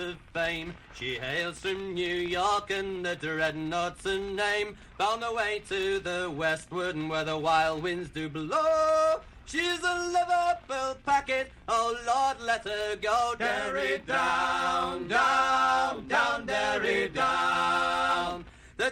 of fame. She hails from New York and the dreadnought's a name. Bound away to the westward and where the wild winds do blow. She's a Liverpool packet, oh Lord, let her go. Derry down, down, down, Derry down.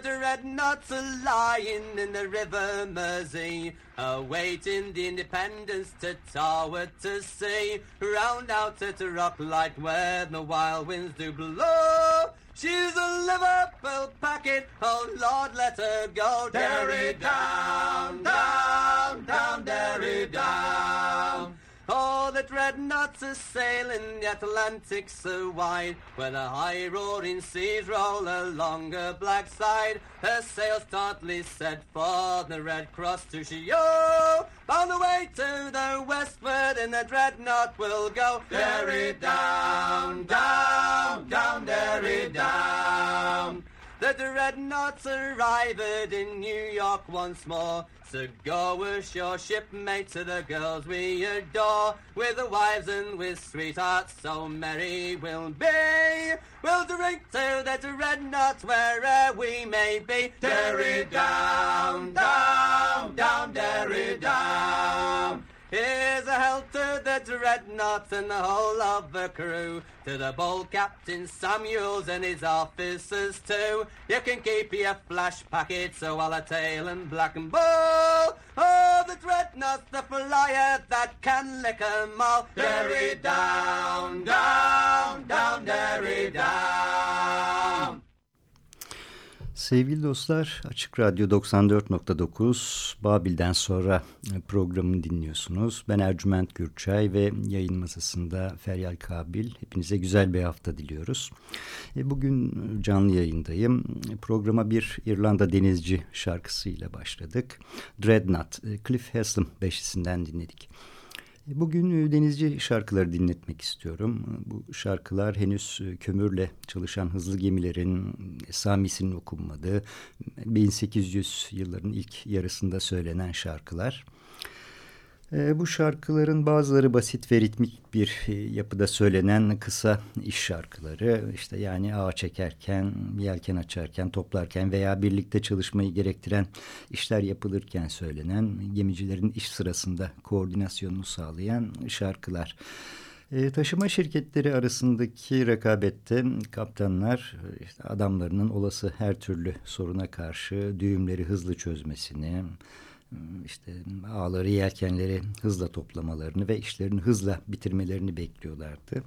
The dreadnoughts are lying in the river Mersey, awaiting the independence to tower to sea. Round out at Rocklight where the wild winds do blow. She's a Liverpool packet, oh Lord, let her go. Derry down, down, down, Derry down. Dreadnoughts are sailing the Atlantic so wide, where the high roaring seas roll along her black side. Her sails tautly set for the Red Cross to show. Bound away to the westward, and the dreadnought will go. Derry down, down, down, Derry down. The dreadnoughts arrived in New York once more. So go ashore, shipmates of the girls we adore. With the wives and with sweethearts, so merry we'll be. We'll drink to the dreadnoughts wherever we may be. Derry down, down, down, Derry down. Here's a health to the dreadnought and the whole of the crew. To the bold Captain Samuels and his officers too. You can keep your flash packets, so while a tail and black and bull. Oh, the dreadnought, the flyer that can lick 'em all. Derry down, down, down, Derry down. Sevgili dostlar, Açık Radyo 94.9 Babil'den sonra programını dinliyorsunuz. Ben Ercüment Gürçay ve yayın masasında Feryal Kabil. Hepinize güzel bir hafta diliyoruz. E, bugün canlı yayındayım. Programa bir İrlanda denizci şarkısıyla başladık. Dreadnought, e, Cliff Haslam beşisinden dinledik. Bugün e, denizci şarkıları dinletmek istiyorum. Bu şarkılar henüz e, kömürle çalışan hızlı gemilerin esamisinin okunmadığı 1800 yılların ilk yarısında söylenen şarkılar. E, bu şarkıların bazıları basit ve ritmik bir e, yapıda söylenen kısa iş şarkıları. İşte yani ağa çekerken, yelken açarken, toplarken veya birlikte çalışmayı gerektiren işler yapılırken söylenen gemicilerin iş sırasında koordinasyonunu sağlayan şarkılar. E, taşıma şirketleri arasındaki rekabette kaptanlar işte adamlarının olası her türlü soruna karşı düğümleri hızlı çözmesini, işte ağları yelkenleri hızla toplamalarını ve işlerini hızla bitirmelerini bekliyorlardı.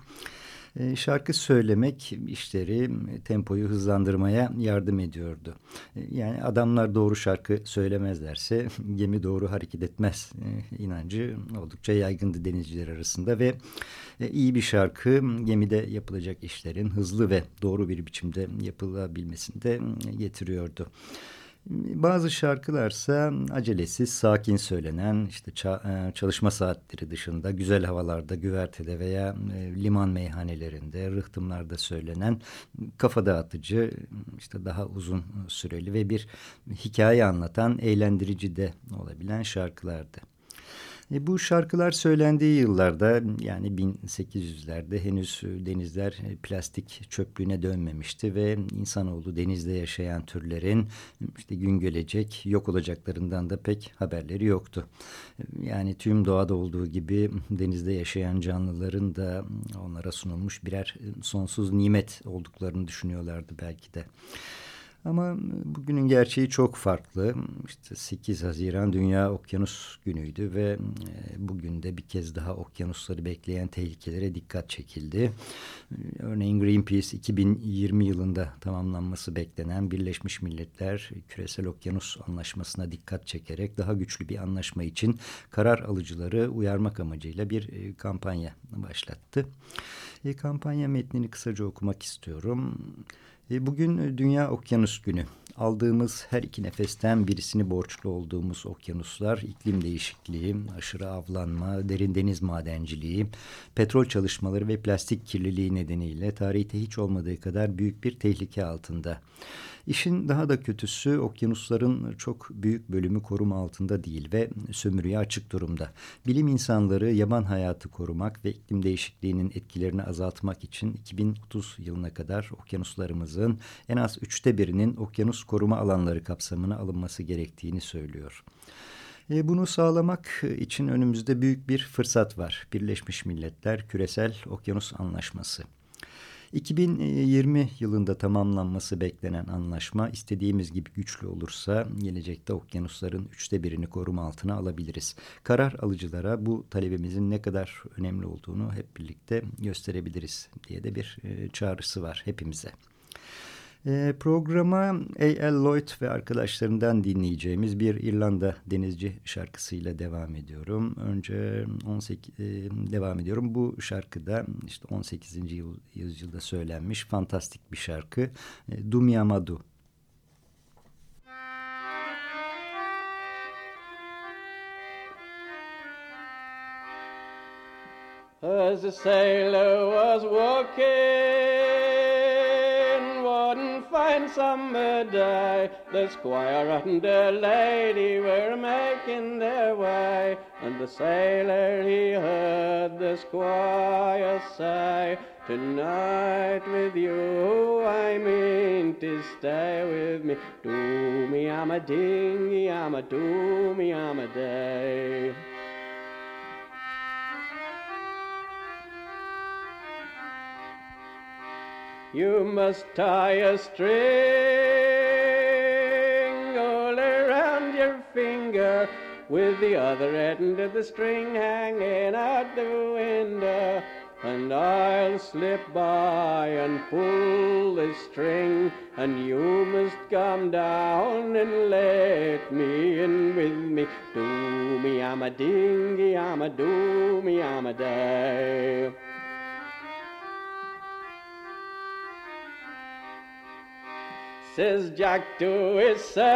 E, şarkı söylemek işleri tempoyu hızlandırmaya yardım ediyordu. E, yani adamlar doğru şarkı söylemezlerse gemi doğru hareket etmez e, inancı oldukça yaygındı denizciler arasında ve iyi bir şarkı gemide yapılacak işlerin hızlı ve doğru bir biçimde yapılabilmesini de getiriyordu. Bazı şarkılarsa acelesiz, sakin söylenen, işte e, çalışma saatleri dışında güzel havalarda, güvertede veya e, liman meyhanelerinde, rıhtımlarda söylenen kafa dağıtıcı, işte daha uzun süreli ve bir hikaye anlatan, eğlendirici de olabilen şarkılardı. E, bu şarkılar söylendiği yıllarda yani 1800'lerde henüz denizler plastik çöplüğüne dönmemişti ve insanoğlu denizde yaşayan türlerin işte gün gelecek yok olacaklarından da pek haberleri yoktu. Yani tüm doğada olduğu gibi denizde yaşayan canlıların da onlara sunulmuş birer sonsuz nimet olduklarını düşünüyorlardı belki de. Ama bugünün gerçeği çok farklı. İşte 8 Haziran Dünya Okyanus Günü'ydü ve e, bugün de bir kez daha okyanusları bekleyen tehlikelere dikkat çekildi. Örneğin Greenpeace 2020 yılında tamamlanması beklenen Birleşmiş Milletler Küresel Okyanus Anlaşması'na dikkat çekerek daha güçlü bir anlaşma için karar alıcıları uyarmak amacıyla bir e, kampanya başlattı. E, kampanya metnini kısaca okumak istiyorum. E, bugün Dünya Okyanus Günü. Aldığımız her iki nefesten birisini borçlu olduğumuz okyanuslar, iklim değişikliği, aşırı avlanma, derin deniz madenciliği, petrol çalışmaları ve plastik kirliliği nedeniyle tarihte hiç olmadığı kadar büyük bir tehlike altında. İşin daha da kötüsü okyanusların çok büyük bölümü koruma altında değil ve sömürüye açık durumda. Bilim insanları yaban hayatı korumak ve iklim değişikliğinin etkilerini azaltmak için 2030 yılına kadar okyanuslarımızın en az üçte birinin okyanus koruma alanları kapsamına alınması gerektiğini söylüyor. E, bunu sağlamak için önümüzde büyük bir fırsat var. Birleşmiş Milletler Küresel Okyanus Anlaşması. 2020 yılında tamamlanması beklenen anlaşma istediğimiz gibi güçlü olursa gelecekte okyanusların üçte birini koruma altına alabiliriz. Karar alıcılara bu talebimizin ne kadar önemli olduğunu hep birlikte gösterebiliriz diye de bir e, çağrısı var hepimize. E, programa A.L. Lloyd ve arkadaşlarından dinleyeceğimiz bir İrlanda denizci şarkısıyla devam ediyorum. Önce 18 e, devam ediyorum. Bu şarkıda işte 18. Yıl, yüzyılda söylenmiş fantastik bir şarkı. E. As the sailor was walking fine summer day, the squire and the lady were making their way, and the sailor he heard the squire say, Tonight with you I mean to stay with me. Do me, I'm a dingy, I'm a do me, I'm a day. You must tie a string all around your finger with the other end of the string hanging out the window. And I'll slip by and pull the string, and you must come down and let me in with me. Do me, I'm a dingy, I'm a do me, I'm a day. Says Jack to himself,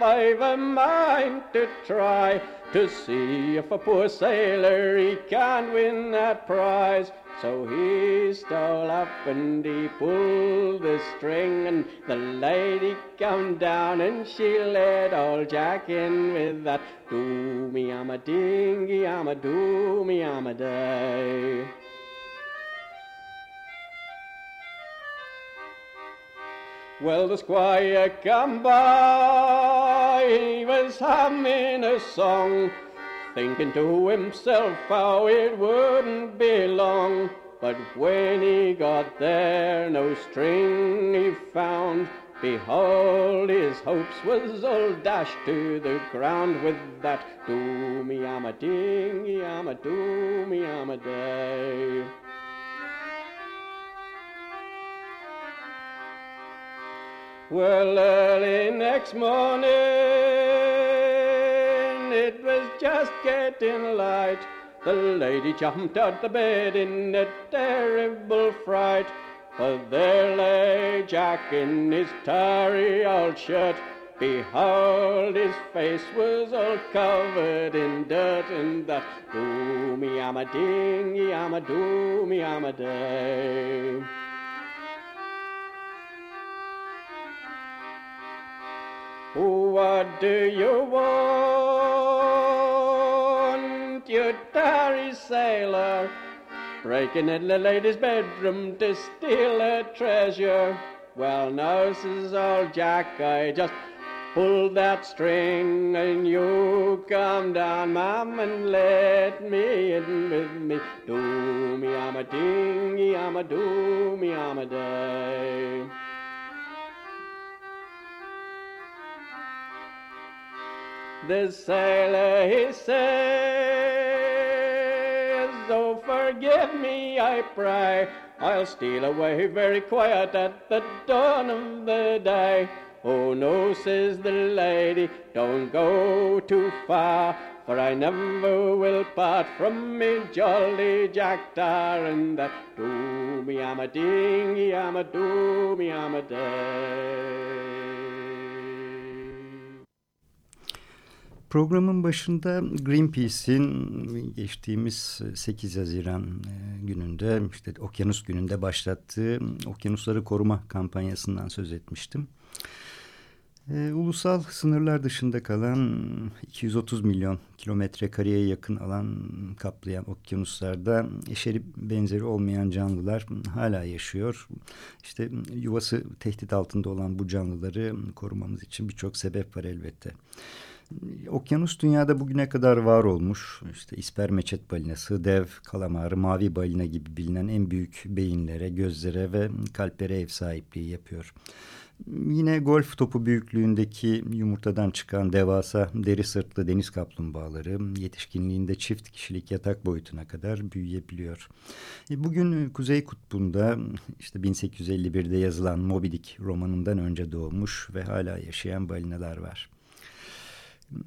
I've a mind to try to see if a poor sailor he can win that prize. So he stole up and he pulled the string, and the lady come down and she let old Jack in with that. Do me, I'm a dingy, I'm a do me, I'm a day. Well, the squire come by, he was humming a song, thinking to himself how it wouldn't be long. But when he got there, no string he found. Behold, his hopes was all dashed to the ground with that do me, I'm a dingy, I'm a do me, I'm a day. Well, early next morning, it was just getting light. The lady jumped out the bed in a terrible fright. For there lay Jack in his tarry old shirt. Behold, his face was all covered in dirt, and that do me, I'm a dingy, I'm a do me, I'm a day. What do you want, you tarry sailor? Breaking in the lady's bedroom to steal her treasure. Well, now, says old Jack, I just pull that string and you come down, ma'am, and let me in with me. Do me, I'm a dingy, I'm a do me, I'm a day. The sailor he says, Oh, forgive me, I pray. I'll steal away very quiet at the dawn of the day. Oh, no, says the lady, don't go too far, for I never will part from me jolly Jack Tar, and that do me I'm a dingy, I'm a do me I'm a day. Programın başında Greenpeace'in geçtiğimiz 8 Haziran e, gününde işte Okyanus gününde başlattığı okyanusları koruma kampanyasından söz etmiştim. E, ulusal sınırlar dışında kalan 230 milyon kilometre kareye yakın alan kaplayan okyanuslarda eşeri benzeri olmayan canlılar hala yaşıyor. İşte yuvası tehdit altında olan bu canlıları korumamız için birçok sebep var elbette. Okyanus dünyada bugüne kadar var olmuş. İşte ispermeçet balinası, dev kalamarı, mavi balina gibi bilinen en büyük beyinlere, gözlere ve kalplere ev sahipliği yapıyor. Yine golf topu büyüklüğündeki yumurtadan çıkan devasa deri sırtlı deniz kaplumbağaları yetişkinliğinde çift kişilik yatak boyutuna kadar büyüyebiliyor. E, bugün Kuzey Kutbu'nda işte 1851'de yazılan Moby Dick romanından önce doğmuş ve hala yaşayan balinalar var.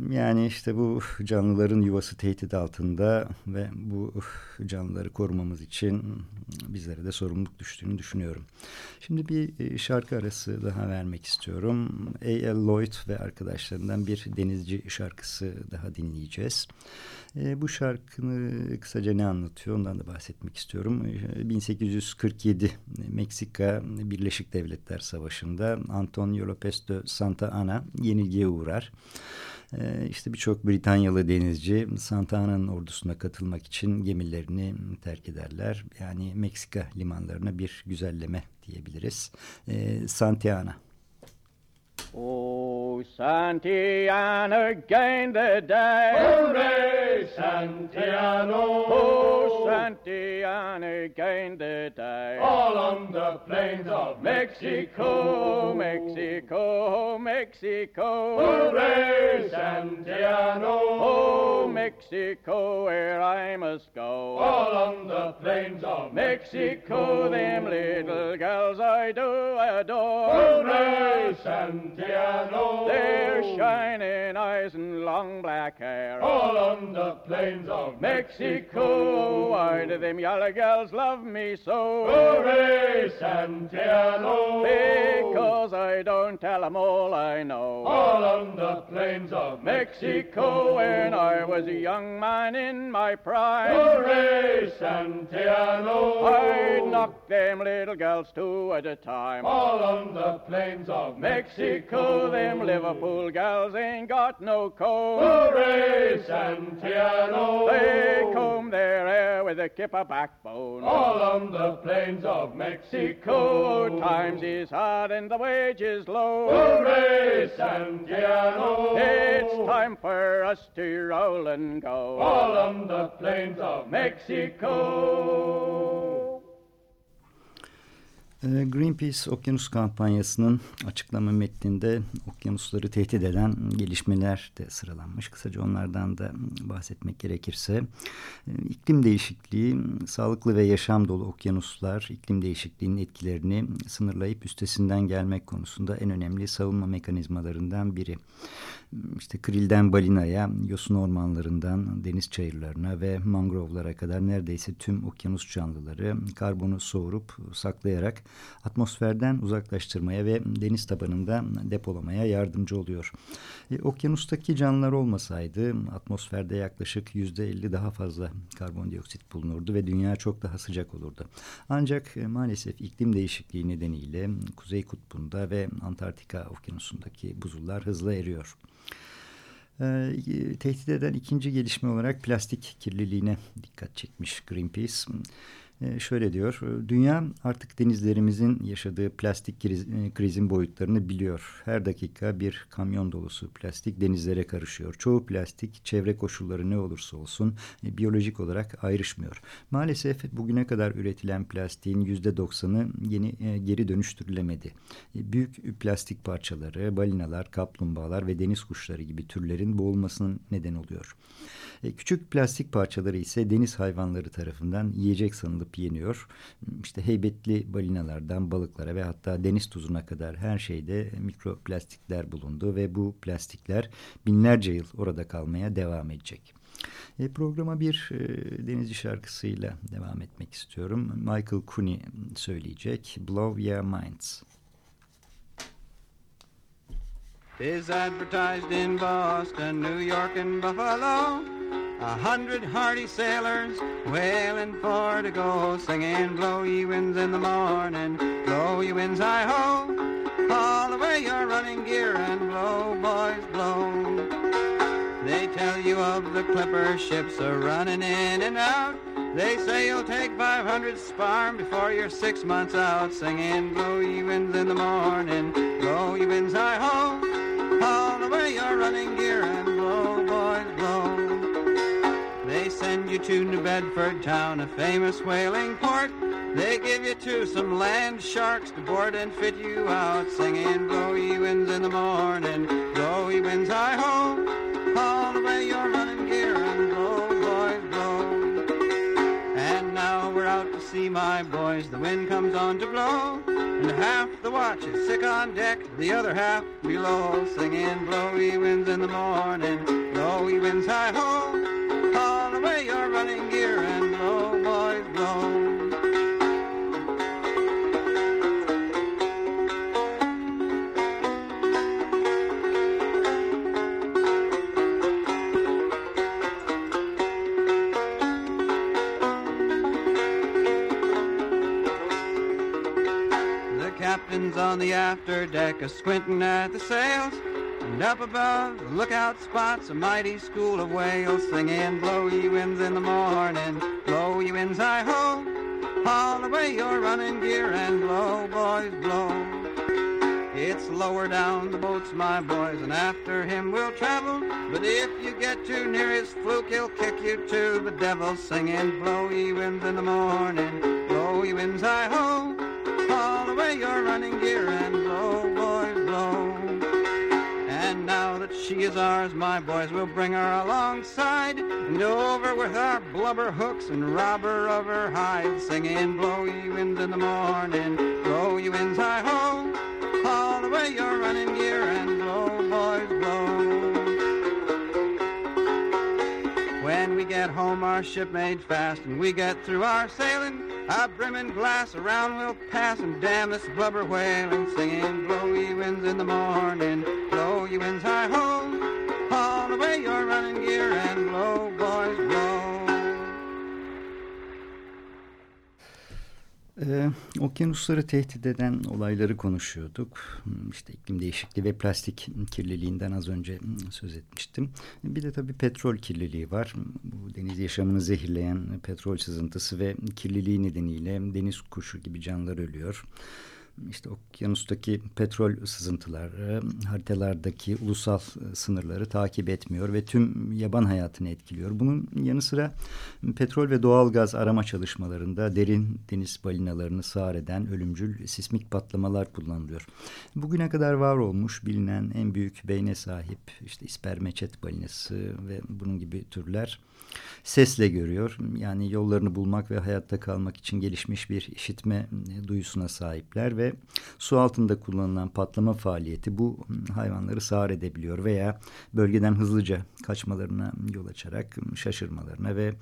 Yani işte bu canlıların yuvası tehdit altında ve bu canlıları korumamız için bizlere de sorumluluk düştüğünü düşünüyorum. Şimdi bir e, şarkı arası daha vermek istiyorum. A.L. Lloyd ve arkadaşlarından bir denizci şarkısı daha dinleyeceğiz. E, bu şarkını kısaca ne anlatıyor ondan da bahsetmek istiyorum. 1847 e, Meksika Birleşik Devletler Savaşı'nda Antonio López de Santa Ana yenilgiye uğrar. Ee, işte birçok Britanyalı denizci Santa Ana'nın ordusuna katılmak için gemilerini terk ederler. Yani Meksika limanlarına bir güzelleme diyebiliriz. Ee, Santa Ana. Oh, Santiana gained the day. Hooray, Santiano! Oh, Santiana gained the day. All on the plains of Mexico, Mexico, Mexico, Mexico. Hooray, Santiano! Oh, Mexico, where I must go. All on the plains of Mexico, them little girls I do adore. Hooray, Santiano! Their oh. shining eyes and long black hair. All on the plains of Mexico, why do them yellow girls love me so? Hooray, Santiano! Because I don't tell 'em all I know. All on the plains of Mexico, when I was a young man in my prime. Hooray, Santiano! I'd knock them little girls two at a time. All on the plains of Mexico, them Liverpool gals ain't got no coat. Hooray, Santiano! They comb their hair with a kipper backbone. All on the plains of Mexico. Mexico, times is hard and the wages low. Hooray, Santiano! It's time for us to roll and go. All on the plains of Mexico. Ee, Greenpeace Okyanus Kampanyası'nın açıklama metninde okyanusları tehdit eden gelişmeler de sıralanmış. Kısaca onlardan da bahsetmek gerekirse e, iklim değişikliği, sağlıklı ve yaşam dolu okyanuslar iklim değişikliğinin etkilerini sınırlayıp üstesinden gelmek konusunda en önemli savunma mekanizmalarından biri. İşte krilden balinaya, yosun ormanlarından deniz çayırlarına ve mangrovlara kadar neredeyse tüm okyanus canlıları karbonu soğurup saklayarak atmosferden uzaklaştırmaya ve deniz tabanında depolamaya yardımcı oluyor. E, okyanustaki canlılar olmasaydı atmosferde yaklaşık yüzde elli daha fazla karbondioksit bulunurdu ve dünya çok daha sıcak olurdu. Ancak e, maalesef iklim değişikliği nedeniyle Kuzey Kutbu'nda ve Antarktika okyanusundaki buzullar hızla eriyor. Ee, tehdit eden ikinci gelişme olarak plastik kirliliğine dikkat çekmiş Greenpeace. E, şöyle diyor, dünya artık denizlerimizin yaşadığı plastik kriz, e, krizin boyutlarını biliyor. Her dakika bir kamyon dolusu plastik denizlere karışıyor. Çoğu plastik çevre koşulları ne olursa olsun e, biyolojik olarak ayrışmıyor. Maalesef bugüne kadar üretilen plastiğin yüzde doksanı yeni e, geri dönüştürülemedi. Büyük plastik parçaları, balinalar, kaplumbağalar ve deniz kuşları gibi türlerin boğulmasının neden oluyor. Küçük plastik parçaları ise deniz hayvanları tarafından yiyecek sanılıp yeniyor. İşte heybetli balinalardan balıklara ve hatta deniz tuzuna kadar her şeyde mikroplastikler bulundu ve bu plastikler binlerce yıl orada kalmaya devam edecek. E, programa bir e, denizci şarkısıyla devam etmek istiyorum. Michael Cooney söyleyecek Blow Your Minds. is advertised in Boston, New York, and Buffalo. A hundred hardy sailors whaling for to go, singing, blow ye winds in the morning, blow ye winds, hi-ho. Haul away your running gear and blow, boys, blow. They tell you of the clipper ships a running in and out. They say you'll take 500 sparm before you're six months out, singing, blow ye winds in the morning, blow ye winds, hi-ho. Haul away your running gear and blow, boys, you to New Bedford town, a famous whaling port. They give you to some land sharks to board and fit you out, singing blow ye winds in the morning, blow ye winds, hi-ho. Haul away your running gear and blow, boys, blow. And now we're out to sea, my boys, the wind comes on to blow. And half the watch is sick on deck, the other half below, singing blowy winds in the morning, blowy winds high ho, on the after deck, a squinting at the sails. And up above the lookout spots a mighty school of whales singing, blow ye winds in the morning, blow ye winds, hi ho. Haul away your running gear and blow, boys, blow. It's lower down the boats, my boys, and after him we'll travel. But if you get too near his fluke, he'll kick you to the devil, singing, blow ye winds in the morning, blow ye winds, hi ho. Your running gear and blow, boys, blow. And now that she is ours, my boys, we'll bring her alongside and over with our blubber hooks and rob her of her hide, singing, blow ye winds in the morning, blow ye winds, hi ho. Haul away your running gear and get home, our ship made fast, and we get through our sailing. A brimming glass around we'll pass, and damn this blubber whaling, singing, blow ye winds in the morning, blow ye winds, hi ho, haul away your running gear and blow. Ee, okyanusları tehdit eden olayları konuşuyorduk. Hmm, İşte iklim değişikliği ve plastik kirliliğinden az önce hmm, söz etmiştim. Bir de tabii petrol kirliliği var. Bu deniz yaşamını zehirleyen petrol sızıntısı ve kirliliği nedeniyle deniz kuşu gibi canlılar ölüyor işte okyanustaki petrol sızıntıları haritalardaki ulusal sınırları takip etmiyor ve tüm yaban hayatını etkiliyor. Bunun yanı sıra petrol ve doğal gaz arama çalışmalarında derin deniz balinalarını sağır eden ölümcül sismik patlamalar kullanılıyor. Bugüne kadar var olmuş bilinen en büyük beyne sahip işte ispermeçet balinası ve bunun gibi türler sesle görüyor. Yani yollarını bulmak ve hayatta kalmak için gelişmiş bir işitme duyusuna sahipler ve su altında kullanılan patlama faaliyeti bu hayvanları sağır edebiliyor veya bölgeden hızlıca kaçmalarına yol açarak şaşırmalarına ve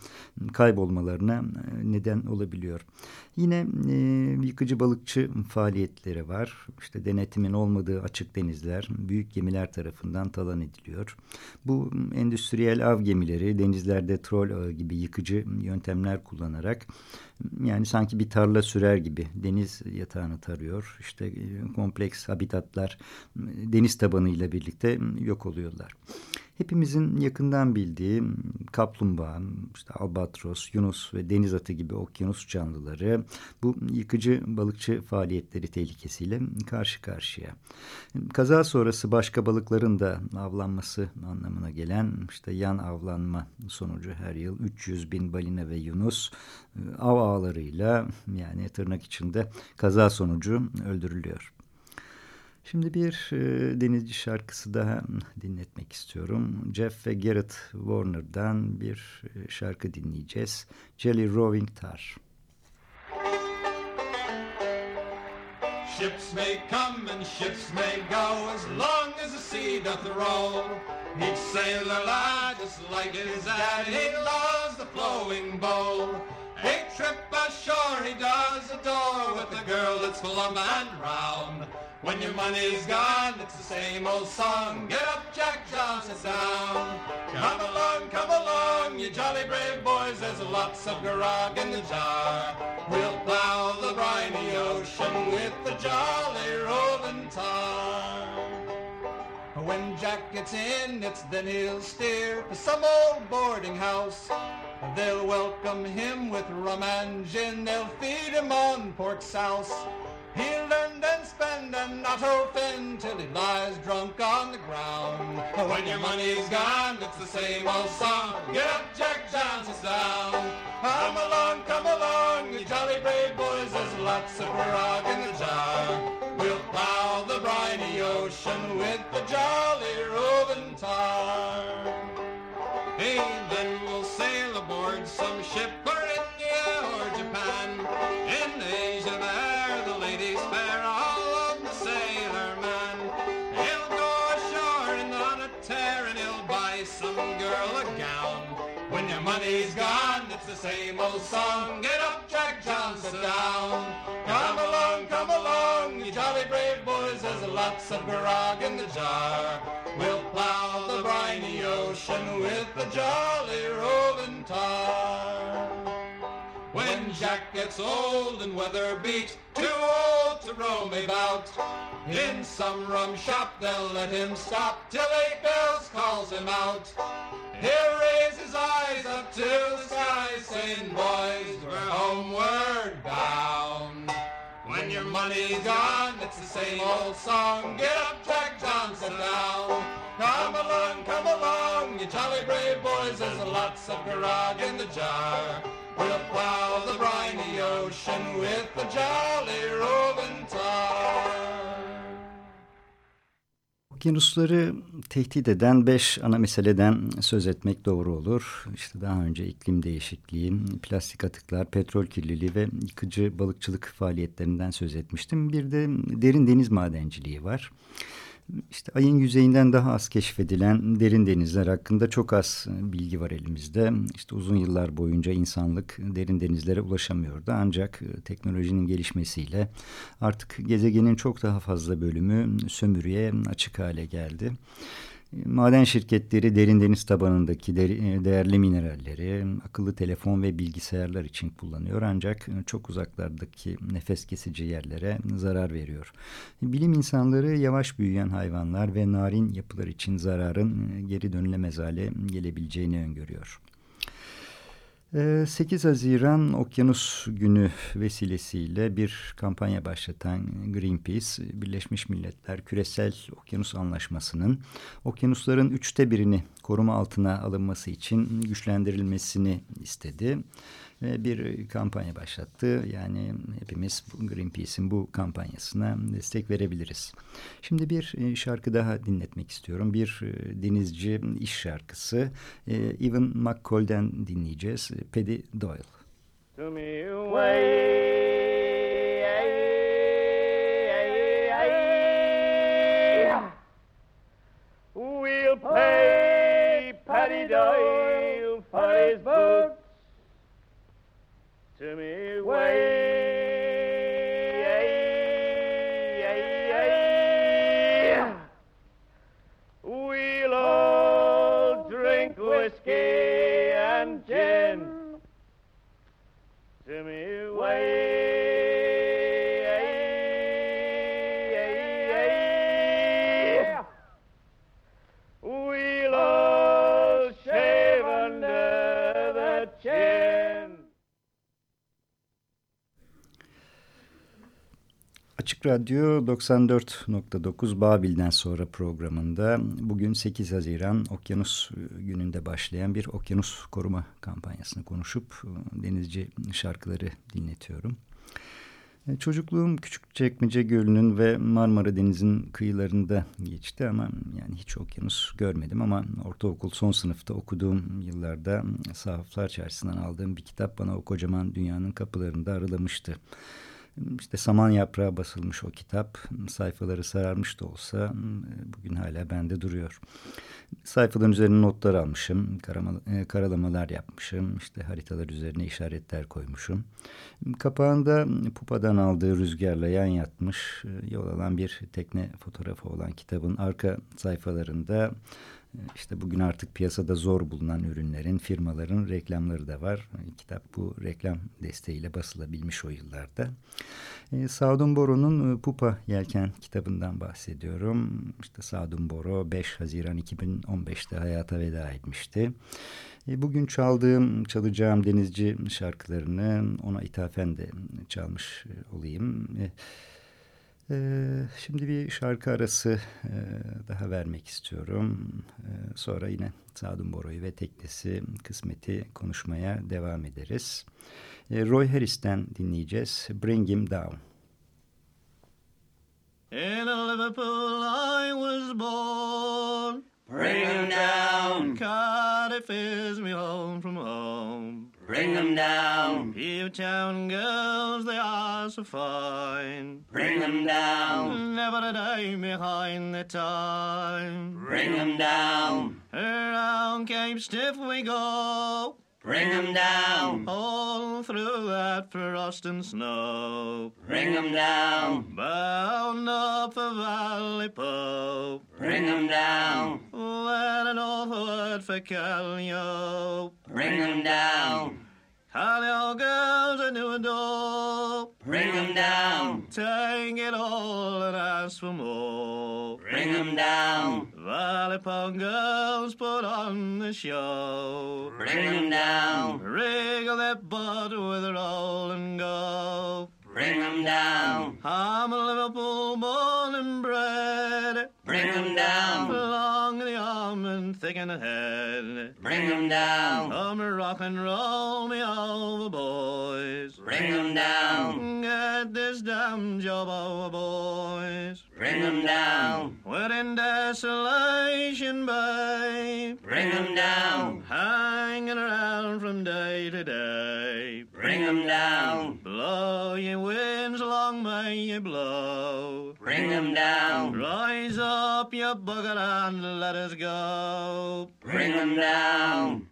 kaybolmalarına neden olabiliyor. Yine e, yıkıcı balıkçı faaliyetleri var. İşte denetimin olmadığı açık denizler büyük gemiler tarafından talan ediliyor. Bu endüstriyel av gemileri denizlerde trol ağı gibi yıkıcı yöntemler kullanarak yani sanki bir tarla sürer gibi deniz yatağını tarıyor. İşte kompleks habitatlar deniz tabanıyla birlikte yok oluyorlar. Hepimizin yakından bildiği kaplumbağa, işte albatros, yunus ve deniz atı gibi okyanus canlıları bu yıkıcı balıkçı faaliyetleri tehlikesiyle karşı karşıya. Kaza sonrası başka balıkların da avlanması anlamına gelen işte yan avlanma sonucu her yıl 300 bin balina ve yunus av ağlarıyla yani tırnak içinde kaza sonucu öldürülüyor. Şimdi bir e, denizci şarkısı daha dinletmek istiyorum. Jeff ve Garrett Warner'dan bir e, şarkı dinleyeceğiz. Jelly Rowing Tar. Ships may come and ships may go as long as the sea doth roll. Each sailor lad is like his dad, he loves the flowing bowl. Trip ashore he does adore with a girl that's plumb and round. When your money's gone, it's the same old song. Get up, Jack Johnson down. Come along, come along, you jolly brave boys. There's lots of grog in the jar. We'll plow the briny ocean with the jolly rolling tar. When Jack gets in, it's then he'll steer for some old boarding house. They'll welcome him with rum and gin. They'll feed him on pork souse. He'll learn and spend and not offend till he lies drunk on the ground. But When your money's gone, it's the same old song. Get up, Jack Johnson's down. Come along, come along, you jolly brave boys. There's lots of grog in the jar. Song. Get up, Jack Johnson down. Come along, come along, you jolly brave boys. There's lots of grog in the jar. We'll plow the briny ocean with the jolly rolling tar. When Jack gets old and weather beats, old to roam about, in some rum shop they'll let him stop till eight bells calls him out. He'll raise his eyes up to the sky, saying, boys, we're homeward bound. When your money's gone, it's the same old song. Get up, Jack Johnson now. Come along, come along, you jolly brave boys. There's lots of grog in the jar. We'll plow the briny ocean with the jolly roving. Okyanusları tehdit eden beş ana meseleden söz etmek doğru olur. İşte daha önce iklim değişikliği, plastik atıklar, petrol kirliliği ve yıkıcı balıkçılık faaliyetlerinden söz etmiştim. Bir de derin deniz madenciliği var. İşte ayın yüzeyinden daha az keşfedilen derin denizler hakkında çok az bilgi var elimizde. İşte uzun yıllar boyunca insanlık derin denizlere ulaşamıyordu. Ancak teknolojinin gelişmesiyle artık gezegenin çok daha fazla bölümü sömürüye açık hale geldi. Maden şirketleri derin deniz tabanındaki değerli mineralleri akıllı telefon ve bilgisayarlar için kullanıyor ancak çok uzaklardaki nefes kesici yerlere zarar veriyor. Bilim insanları yavaş büyüyen hayvanlar ve narin yapılar için zararın geri dönülemez hale gelebileceğini öngörüyor. 8 Haziran Okyanus Günü vesilesiyle bir kampanya başlatan Greenpeace, Birleşmiş Milletler Küresel Okyanus Anlaşması'nın okyanusların üçte birini koruma altına alınması için güçlendirilmesini istedi bir kampanya başlattı. Yani hepimiz Greenpeace'in bu kampanyasına destek verebiliriz. Şimdi bir e, şarkı daha dinletmek istiyorum. Bir e, denizci iş şarkısı. E, Evan McCall'den dinleyeceğiz. Paddy Doyle. To me away. Paddy Doyle to me way. Radyo 94.9 Babil'den sonra programında bugün 8 Haziran Okyanus gününde başlayan bir okyanus koruma kampanyasını konuşup denizci şarkıları dinletiyorum. E, çocukluğum Küçükçekmece Gölü'nün ve Marmara Denizi'nin kıyılarında geçti ama yani hiç okyanus görmedim ama ortaokul son sınıfta okuduğum yıllarda Sahaflar Çarşısı'ndan aldığım bir kitap bana o kocaman dünyanın kapılarında aralamıştı. İşte saman yaprağı basılmış o kitap. Sayfaları sararmış da olsa bugün hala bende duruyor. Sayfaların üzerine notlar almışım. E, karalamalar yapmışım. İşte haritalar üzerine işaretler koymuşum. Kapağında pupadan aldığı rüzgarla yan yatmış e, yol alan bir tekne fotoğrafı olan kitabın arka sayfalarında işte bugün artık piyasada zor bulunan ürünlerin, firmaların reklamları da var. Kitap bu reklam desteğiyle basılabilmiş o yıllarda. E, Sadun Boro'nun e, Pupa Yelken kitabından bahsediyorum. İşte Sadun Boro 5 Haziran 2015'te hayata veda etmişti. E, bugün çaldığım, çalacağım denizci şarkılarını ona ithafen de çalmış e, olayım. E, şimdi bir şarkı arası e, daha vermek istiyorum. Ee, sonra yine Sadun Boro'yu ve teknesi kısmeti konuşmaya devam ederiz. Ee, Roy Harris'ten dinleyeceğiz. Bring Him Down. In Liverpool I was born. Bring him down. Cardiff is me home from home. Bring them down. You town girls, they are so fine. Bring them down. Never a day behind the time. Bring them down. Around Cape Stiff we go. Bring them down. All through that frost and snow. Bring them down. Bound up the Valley Po. Bring them down. Then northward for Callio. Bring them down. Callio girls a new door. Bring them down. Take it all and ask for more. Bring them down. Valley Pond girls put on the show. Bring them down. Wriggle that butt with a roll and go. Bring them down. I'm a Liverpool born and bred. Bring them down. Long in the arm and thick in the head. Bring them down. Come rock and roll me over, boys. Bring them down. Get this damn job over, boys. Bring them down. We're in desolation, babe. Bring them down. Hanging around from day to day. Bring them down. Blow ye winds, long may ye blow. Bring them down. Rise up, you bucket, and let us go. Bring them down.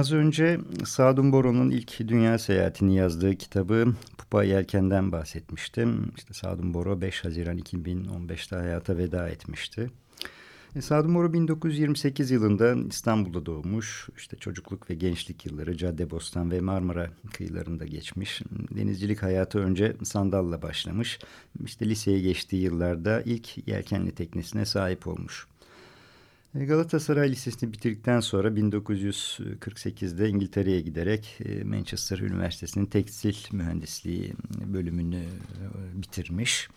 Az önce Sadun Boro'nun ilk dünya seyahatini yazdığı kitabı Pupa Yelken'den bahsetmiştim. İşte Sadun Boro 5 Haziran 2015'te hayata veda etmişti. E, Sadun Boro 1928 yılında İstanbul'da doğmuş. İşte çocukluk ve gençlik yılları Caddebostan ve Marmara kıyılarında geçmiş. Denizcilik hayatı önce sandalla başlamış. İşte liseye geçtiği yıllarda ilk yelkenli teknesine sahip olmuş. E, Galatasaray Lisesi'ni bitirdikten sonra 1948'de İngiltere'ye giderek e, Manchester Üniversitesi'nin tekstil mühendisliği bölümünü e, bitirmiş.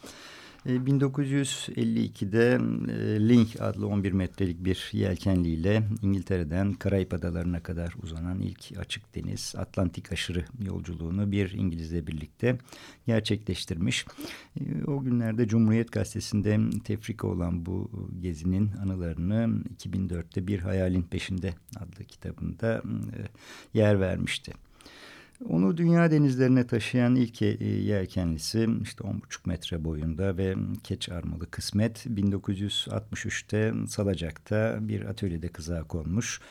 1952'de e, Link adlı 11 metrelik bir yelkenliyle İngiltere'den Karayip Adalarına kadar uzanan ilk açık deniz Atlantik aşırı yolculuğunu bir İngilizle birlikte gerçekleştirmiş. E, o günlerde Cumhuriyet Gazetesi'nde tefrika olan bu gezinin anılarını 2004'te Bir Hayalin Peşinde adlı kitabında e, yer vermişti. Onu dünya denizlerine taşıyan ilk e, yelkenlisi işte 10,5 metre boyunda ve keç armalı kısmet 1963'te Salacak'ta bir atölyede kızağa konmuş.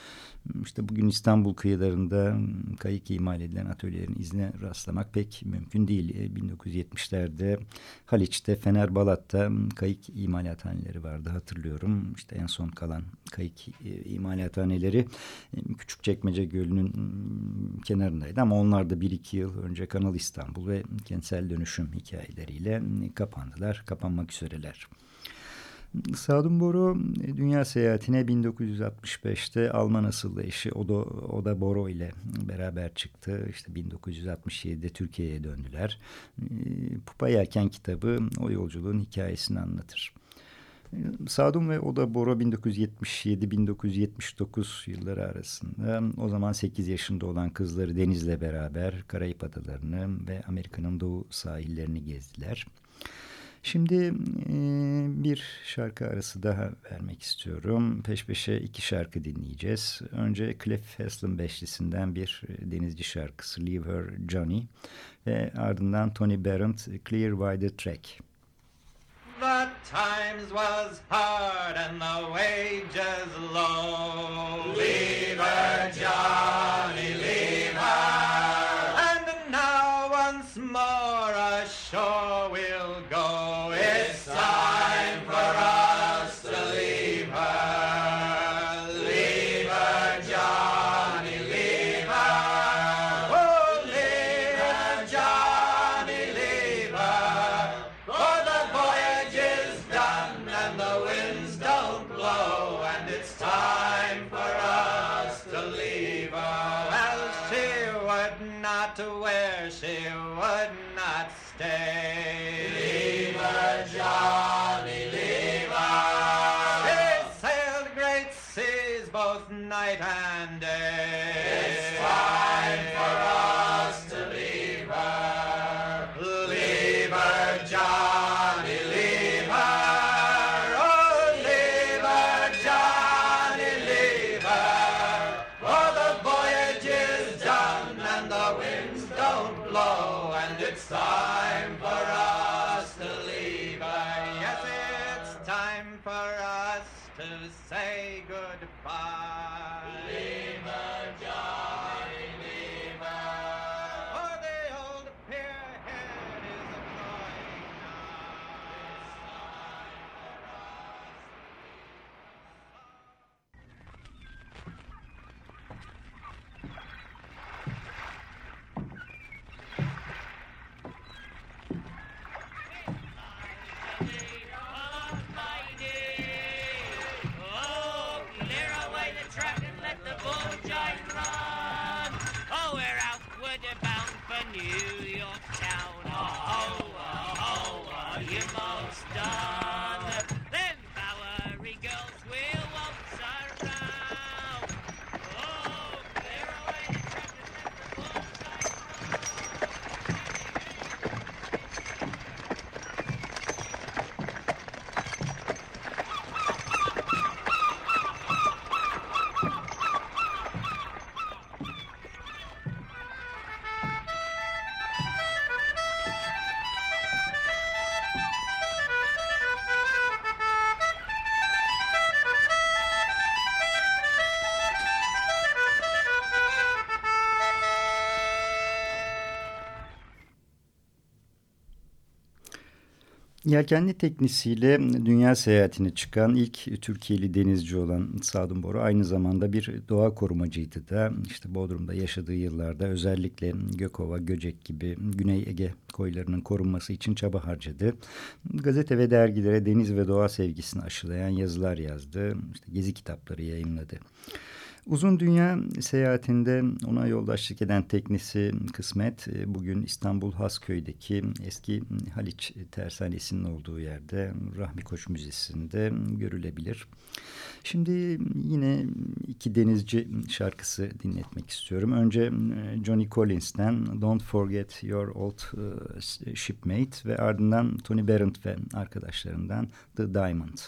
İşte bugün İstanbul kıyılarında kayık imal edilen atölyelerin izine rastlamak pek mümkün değil. 1970'lerde e, Haliç'te, Fener Balat'ta kayık imalathaneleri vardı hatırlıyorum. İşte en son kalan kayık e, imalathaneleri e, Küçükçekmece Gölü'nün kenarındaydı ama onlar da bir iki yıl önce Kanal İstanbul ve kentsel dönüşüm hikayeleriyle kapandılar, kapanmak üzereler. Sadun Boro dünya seyahatine 1965'te Alman asıllı eşi Oda, Oda Boro ile beraber çıktı. İşte 1967'de Türkiye'ye döndüler. Pupa Yelken kitabı o yolculuğun hikayesini anlatır. Sadun ve Oda Boro 1977-1979 yılları arasında o zaman 8 yaşında olan kızları Deniz'le beraber Karayip Adalarını ve Amerika'nın doğu sahillerini gezdiler. Şimdi e, bir şarkı arası daha vermek istiyorum. Peş peşe iki şarkı dinleyeceğiz. Önce Cliff Heslin beşlisinden bir denizci şarkısı Leave Her Johnny ve ardından Tony Barrett Clear Wide Track. The times was hard and the wages low. Leave her, Johnny, leave her. And now once more ashore would to where she would not stay. Yelkenli teknisiyle dünya seyahatine çıkan ilk Türkiye'li denizci olan Sadun Boru aynı zamanda bir doğa korumacıydı da işte Bodrum'da yaşadığı yıllarda özellikle Gökova, Göcek gibi Güney Ege koylarının korunması için çaba harcadı. Gazete ve dergilere deniz ve doğa sevgisini aşılayan yazılar yazdı. İşte gezi kitapları yayınladı. Uzun dünya seyahatinde ona yoldaşlık eden teknisi Kısmet bugün İstanbul Hasköy'deki eski Haliç Tersanesi'nin olduğu yerde Rahmi Koç Müzesi'nde görülebilir. Şimdi yine iki denizci şarkısı dinletmek istiyorum. Önce Johnny Collins'ten Don't Forget Your Old Shipmate ve ardından Tony Barrett ve arkadaşlarından The Diamond.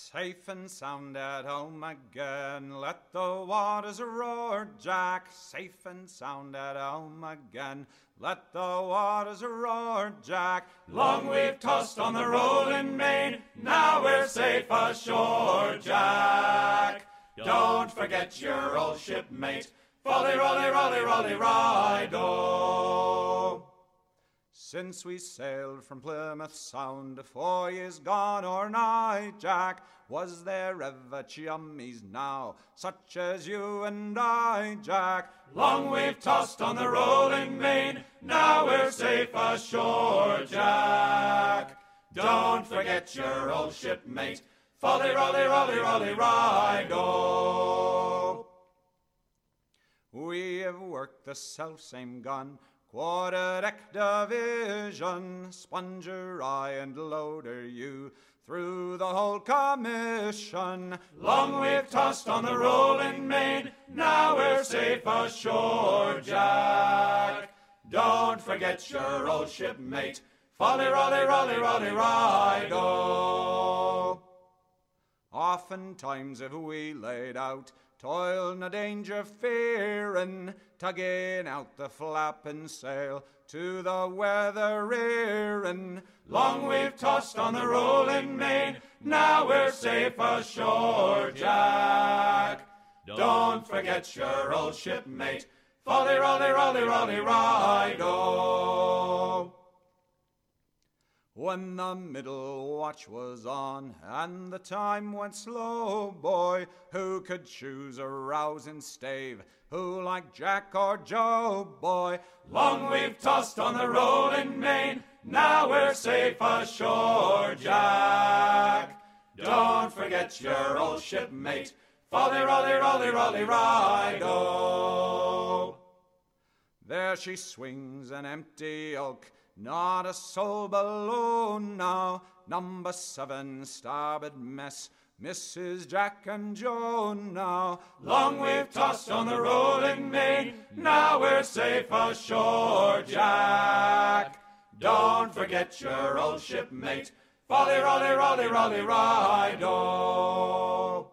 Safe and sound at home again. Let the waters roar, Jack. Safe and sound at home again. Let the waters roar, Jack. Long we've tossed on the rolling main. Now we're safe ashore, Jack. Don't forget your old shipmate. Folly, rolly, rolly, rolly, ride-o. Since we sailed from Plymouth Sound, four years gone or nigh, Jack, was there ever chummies now, such as you and I, Jack? Long we've tossed on the rolling main, now we're safe ashore, Jack. Don't forget your old shipmate. Folly, rolly, rolly, rolly, ride, oh. We have worked the self same gun, quarter deck division, sponger I and loader you through the whole commission. Long we've tossed on the rolling main, now we're safe ashore, Jack. Don't forget your old shipmate. Folly, rolly, rolly, rolly, ride, oh. Oftentimes have we laid out, toil no danger fearing, tugging out the flapping sail to the weather rearing. Long we've tossed on the rolling main, now we're safe ashore, Jack. Don't forget your old shipmate. Folly, rolly, rolly, rolly, ride, oh. When the middle watch was on and the time went slow, boy, who could choose a rousing stave? Who like Jack or Joe, boy? Long we've tossed on the rolling main, now we're safe ashore, Jack. Don't forget your old shipmate. Folly, rolly, rolly, rolly, ride, oh. There she swings an empty oak not a soul below now. Number seven, starboard mess. Mrs. Jack and Joe now. Long we've tossed on the rolling main. Now we're safe ashore, Jack. Don't forget your old shipmate. Folly, rolly, rolly, rolly, ride, oh.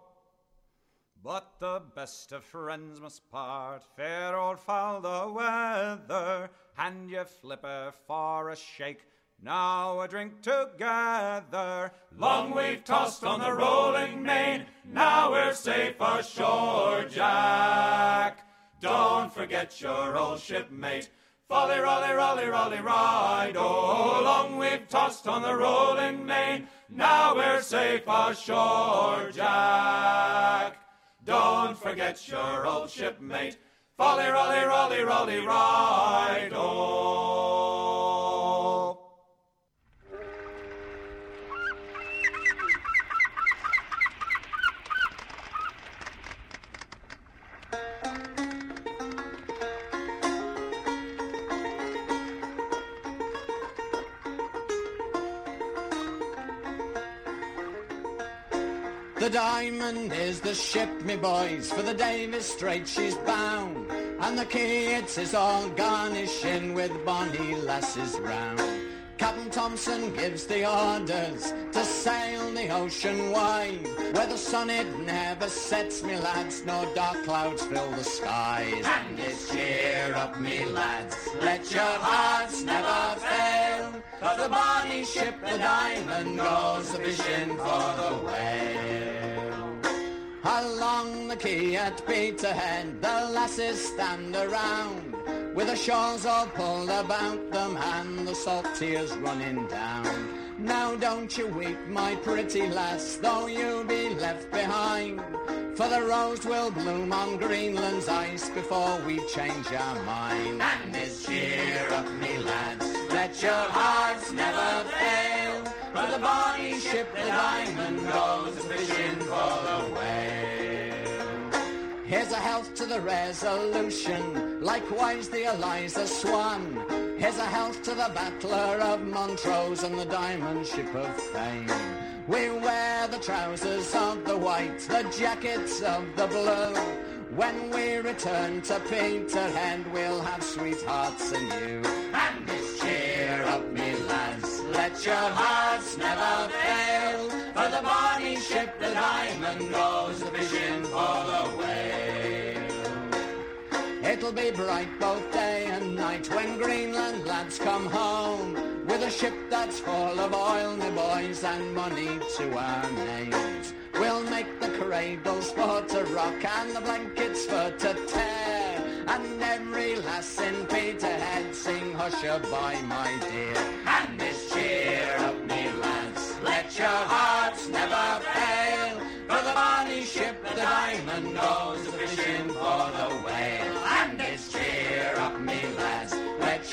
But the best of friends must part, fair or foul the weather. Hand your flipper for a shake, now a drink together. Long we've tossed on the rolling main, now we're safe ashore, Jack. Don't forget your old shipmate. Folly, rolly, rolly, rolly, ride. Oh, long we've tossed on the rolling main, now we're safe ashore, Jack. Don't forget your old shipmate. Folly, rolly, rolly, rolly, ride, oh. Diamond is the ship, me boys, for the Davis Strait she's bound. And the kids is all garnishing with bonny lasses round. Captain Thompson gives the orders to sail the ocean wide, where the sun it never sets, me lads, nor dark clouds fill the skies. And it's cheer up, me lads, let your hearts never fail, for the bonny ship, the diamond, goes a fishing for the whale. Quay at Peterhead, the lasses stand around, with the shawls all pulled about them and the salt tears running down. Now don't you weep, my pretty lass, though you be left behind, for the rose will bloom on Greenland's ice before we change our mind. And it's cheer up, me lads, let your hearts never fail, for the bonny ship, the diamond, goes fishing for the whale. Here's a health to the resolution, likewise the Eliza Swan. Here's a health to the battler of Montrose and the diamond ship of fame. We wear the trousers of the white, the jackets of the blue. When we return to Peterhead, we'll have sweethearts anew. And this cheer up, me lads, let your hearts never fail, for the bonny ship, the diamond, goes fishing for the. It'll be bright both day and night when Greenland lads come home, with a ship that's full of oil, me boys, and money to our names. We'll make the cradles for to rock and the blankets for to tear. And every lass in Peterhead sing Hush-a-bye, my dear. And this cheer up, me lads, let your hearts never fail. For the bonny ship, the diamond, goes fishing for the whale.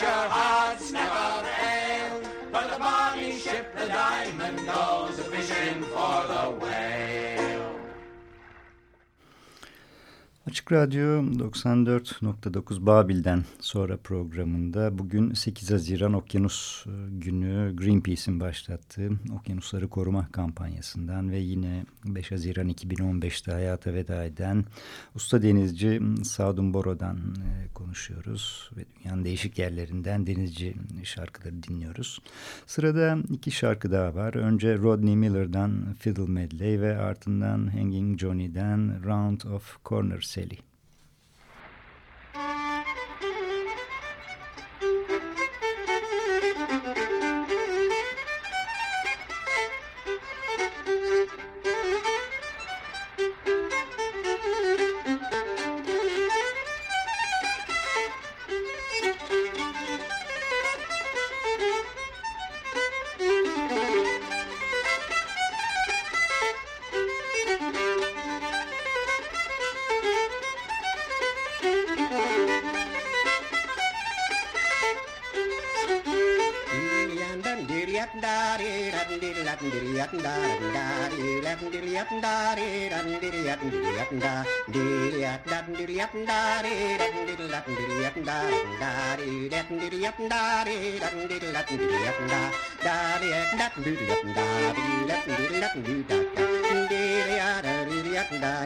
Your hearts never fail. For the bonny ship, ship, the diamond goes a fishing for the whale. Açık Radyo 94.9 Babil'den sonra programında bugün 8 Haziran Okyanus e, Günü Greenpeace'in başlattığı Okyanusları Koruma kampanyasından ve yine 5 Haziran 2015'te hayata veda eden usta denizci Sadun Boro'dan e, konuşuyoruz ve dünyanın değişik yerlerinden denizci şarkıları dinliyoruz. Sırada iki şarkı daha var. Önce Rodney Miller'dan Fiddle Medley ve ardından Hanging Johnny'den Round of Corners Feli. da da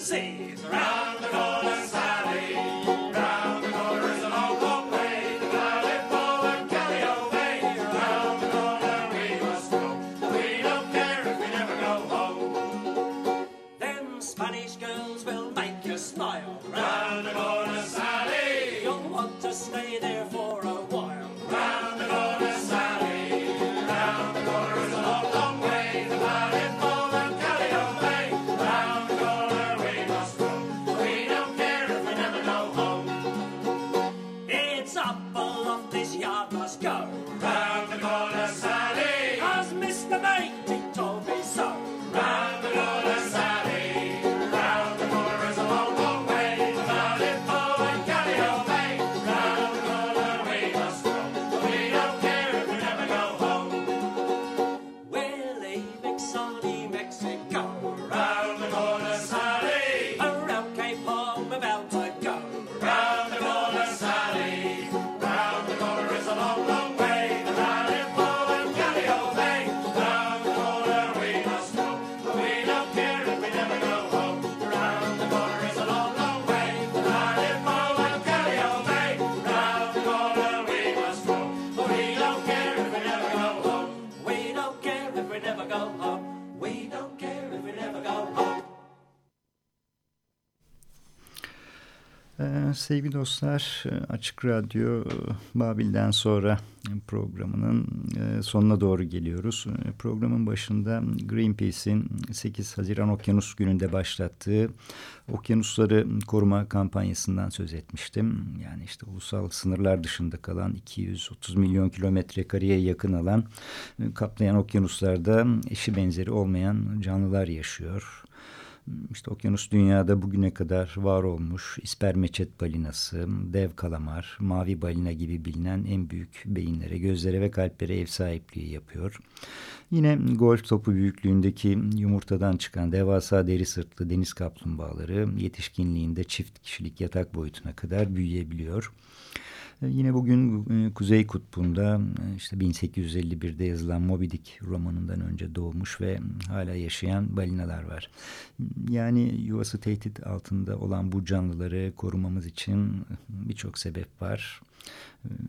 disease. Right? up on sevgili dostlar, Açık Radyo Babil'den sonra programının e, sonuna doğru geliyoruz. E, programın başında Greenpeace'in 8 Haziran Okyanus Günü'nde başlattığı okyanusları koruma kampanyasından söz etmiştim. Yani işte ulusal sınırlar dışında kalan 230 milyon kilometre kareye yakın alan e, kaplayan okyanuslarda eşi benzeri olmayan canlılar yaşıyor işte okyanus dünyada bugüne kadar var olmuş ispermeçet balinası, dev kalamar, mavi balina gibi bilinen en büyük beyinlere, gözlere ve kalplere ev sahipliği yapıyor. Yine golf topu büyüklüğündeki yumurtadan çıkan devasa deri sırtlı deniz kaplumbağaları yetişkinliğinde çift kişilik yatak boyutuna kadar büyüyebiliyor. E, yine bugün e, Kuzey Kutbu'nda e, işte 1851'de yazılan Moby Dick romanından önce doğmuş ve hala yaşayan balinalar var. Yani yuvası tehdit altında olan bu canlıları korumamız için birçok sebep var.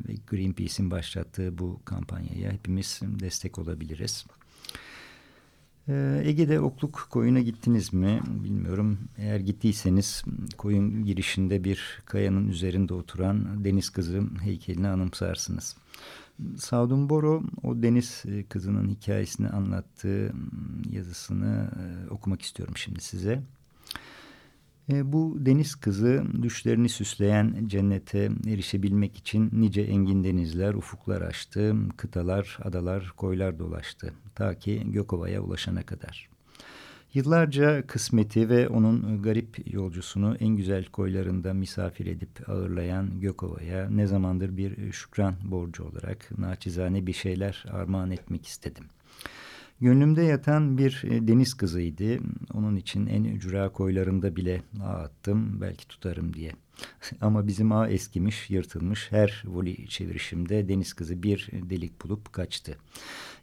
Ve Greenpeace'in başlattığı bu kampanyaya hepimiz destek olabiliriz. Ee, Ege'de Okluk Koyun'a gittiniz mi bilmiyorum. Eğer gittiyseniz koyun girişinde bir kayanın üzerinde oturan deniz kızı heykelini anımsarsınız. Sadun Boro o deniz e, kızının hikayesini anlattığı yazısını e, okumak istiyorum şimdi size. E, bu deniz kızı düşlerini süsleyen cennete erişebilmek için nice engin denizler, ufuklar açtı, kıtalar, adalar, koylar dolaştı. Ta ki Gökova'ya ulaşana kadar. Yıllarca kısmeti ve onun garip yolcusunu en güzel koylarında misafir edip ağırlayan Gökova'ya ne zamandır bir şükran borcu olarak naçizane bir şeyler armağan etmek istedim.'' Gönlümde yatan bir e, deniz kızıydı. Onun için en ücra koylarında bile ağ attım belki tutarım diye. Ama bizim ağ eskimiş, yırtılmış. Her voli çevirişimde deniz kızı bir delik bulup kaçtı.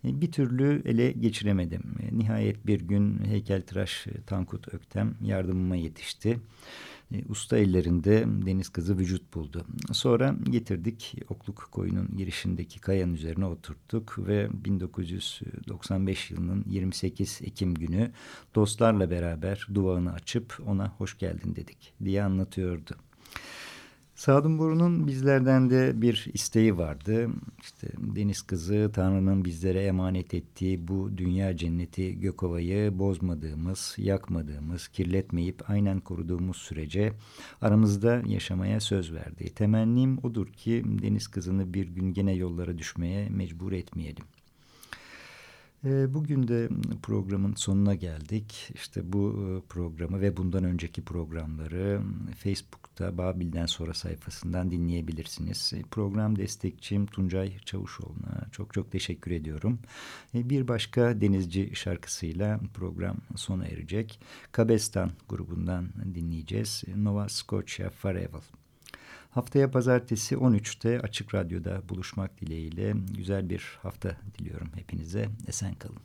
E, bir türlü ele geçiremedim. E, nihayet bir gün heykeltıraş Tankut Öktem yardımıma yetişti. E, usta ellerinde deniz kızı vücut buldu. Sonra getirdik okluk koyunun girişindeki kayanın üzerine oturttuk ve 1995 yılının 28 Ekim günü dostlarla beraber duvağını açıp ona hoş geldin dedik diye anlatıyordu. Sadun Boru'nun bizlerden de bir isteği vardı. İşte Deniz Kızı Tanrı'nın bizlere emanet ettiği bu dünya cenneti Gökova'yı bozmadığımız, yakmadığımız, kirletmeyip aynen koruduğumuz sürece aramızda yaşamaya söz verdi. Temennim odur ki Deniz Kızı'nı bir gün gene yollara düşmeye mecbur etmeyelim. Ee, bugün de programın sonuna geldik. İşte bu e, programı ve bundan önceki programları Facebook'ta Babil'den sonra sayfasından dinleyebilirsiniz. E, program destekçim Tuncay Çavuşoğlu'na çok çok teşekkür ediyorum. E, bir başka denizci şarkısıyla program sona erecek. Kabestan grubundan dinleyeceğiz. Nova Scotia Forever. Haftaya pazartesi 13'te Açık Radyo'da buluşmak dileğiyle güzel bir hafta diliyorum hepinize. Esen kalın.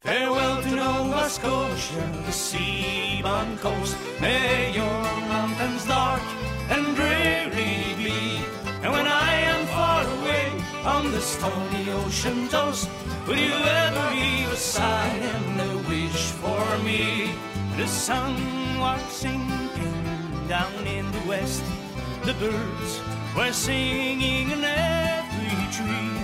Farewell to Nova Scotia, the sea-bound coast. May your mountains dark and dreary be. And when I am far away on the stormy ocean toast, will you ever leave a sigh and a wish for me? The sun was sinking down in the west the birds were singing in every tree.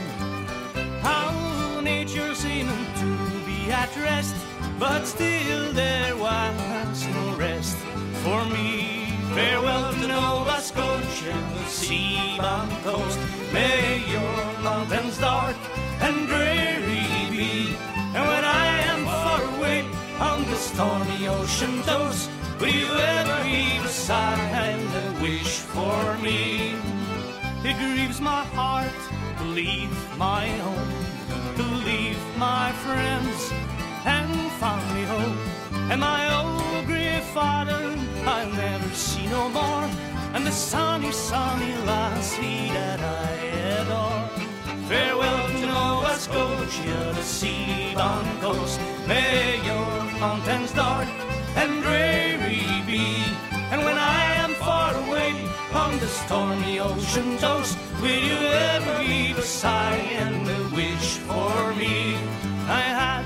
How nature seemed to be at rest, but still there was no rest for me. Farewell to Nova Scotia, the sea-bound coast. May your mountains dark and dreary be. And when I am far away on the stormy ocean toast, Will you ever sigh and wish for me? It grieves my heart to leave my home, to leave my friends and family home. And my old grey father I'll never see no more, and the sunny, sunny lassie that I adore. Farewell to Nova Scotia, the sea-bound coast. May your mountains dark and dreary be. And when I am far away on the stormy ocean toast, will you ever a sigh and a wish for me? I had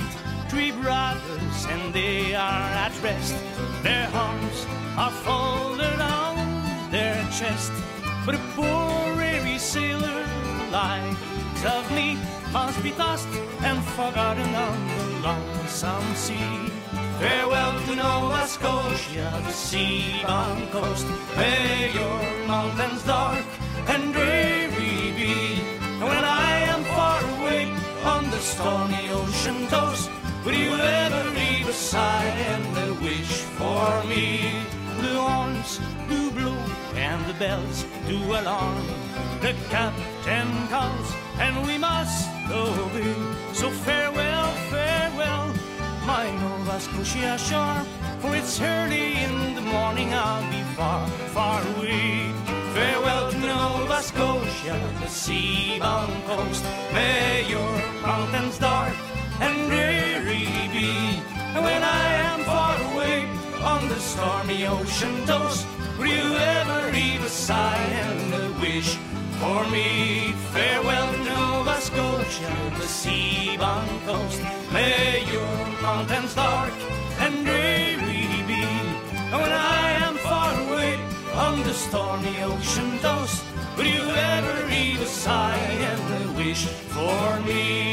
three brothers and they are at rest. Their arms are folded on their chest. But a poor weary sailor lies of me must be tossed and forgotten on the lonesome sea. Farewell to Nova Scotia, the sea-bound coast. May your mountains dark and dreary be. And when I am far away on the stormy ocean toast, will you ever leave a sigh and a wish for me? The horns do blow and the bells do alarm. The captain calls and we must obey. So farewell, Nova shore. For it's early in the morning, I'll be far, far away. Farewell to Nova Scotia, the sea-bound coast. May your mountains dark and dreary be. And when I am far away on the stormy ocean toast, will you ever leave a sigh and a wish for me? Farewell to Nova Scotia, the sea-bound coast. May your mountains dark and dreary be. And when I am far away on the stormy ocean toast, will you ever leave a sigh and a wish for me?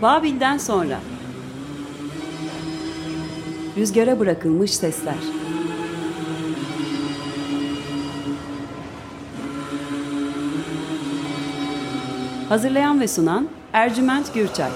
Babil'den sonra Rüzgara bırakılmış sesler. Hazırlayan ve sunan Ercüment Gürçay